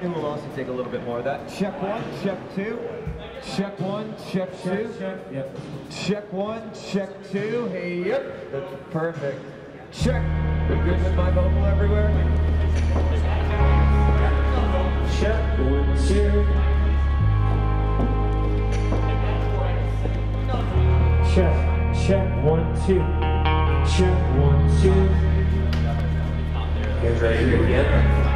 And we'll also take a little bit more of that. Check one, check two. Check one, check two. Yep. Check one, check two. Hey, yep. That's perfect. Check. We're good with my vocal everywhere? Check one, two. Check, check one, two. Check one, two. You guys ready to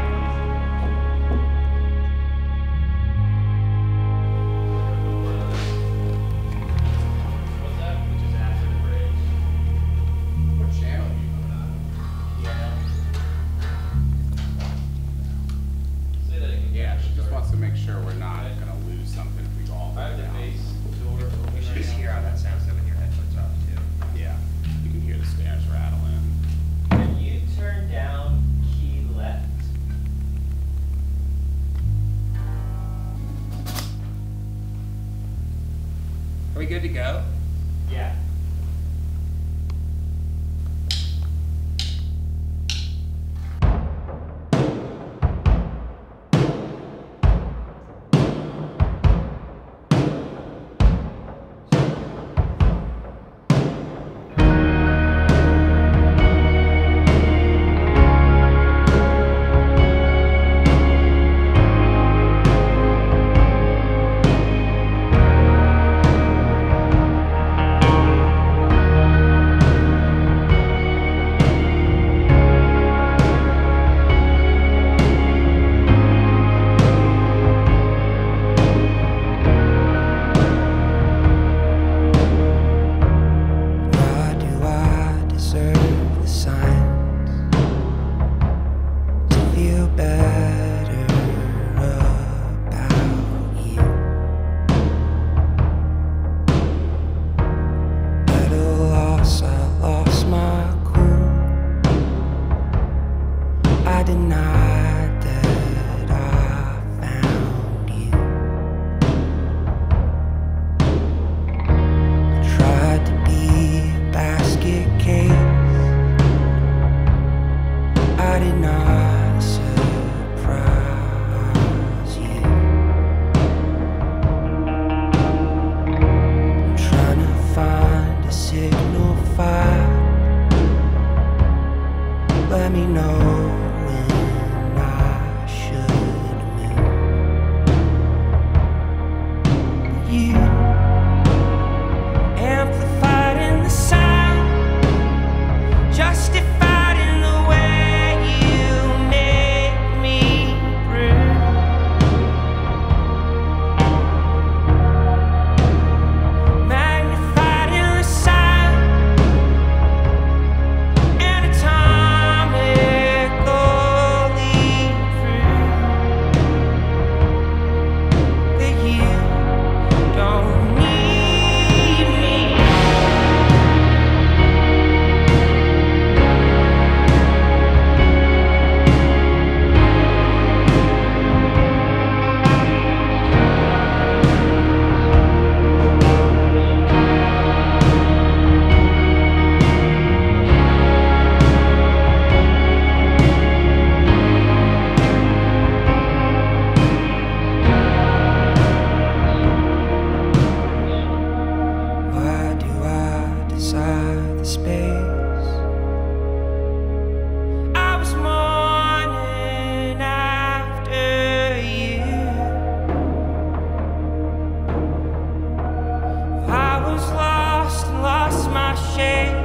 Are we good to go? Yeah. That I found you. Tried to be a basket case. I did not was lost and lost my shape.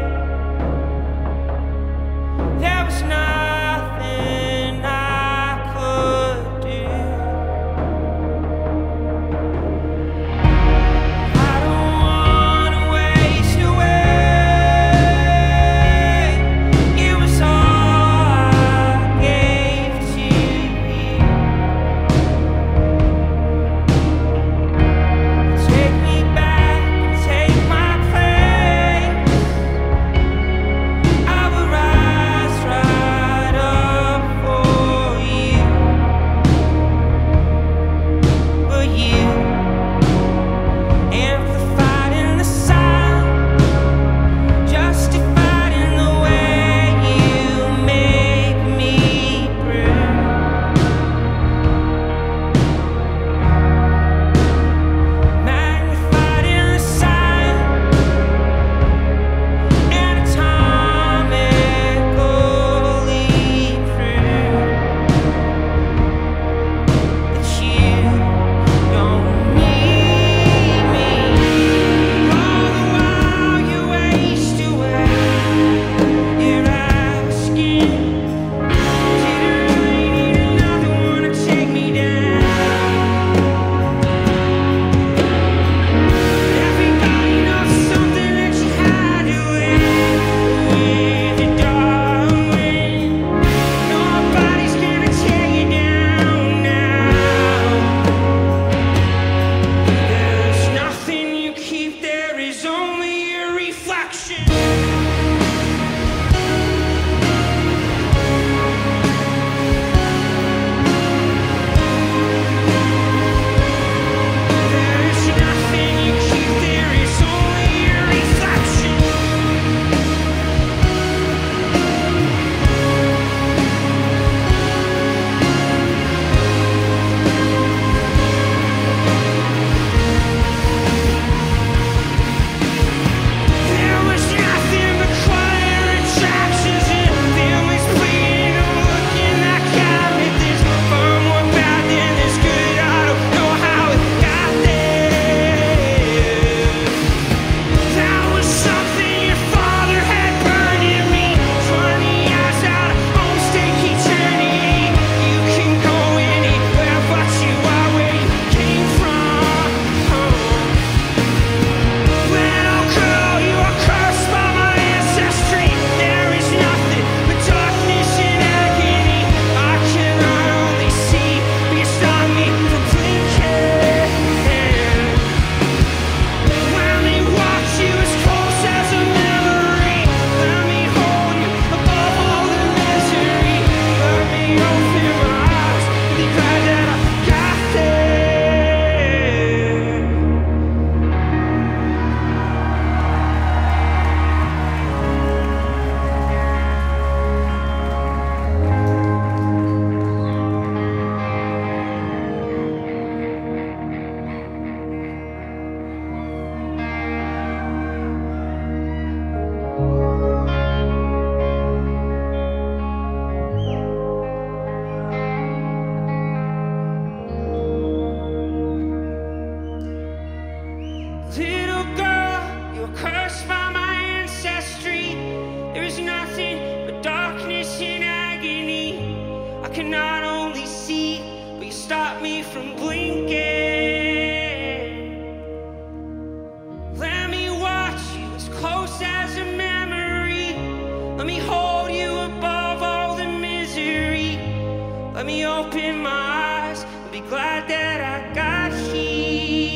Let me open my eyes and be glad that I got here.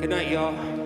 Good night, y'all.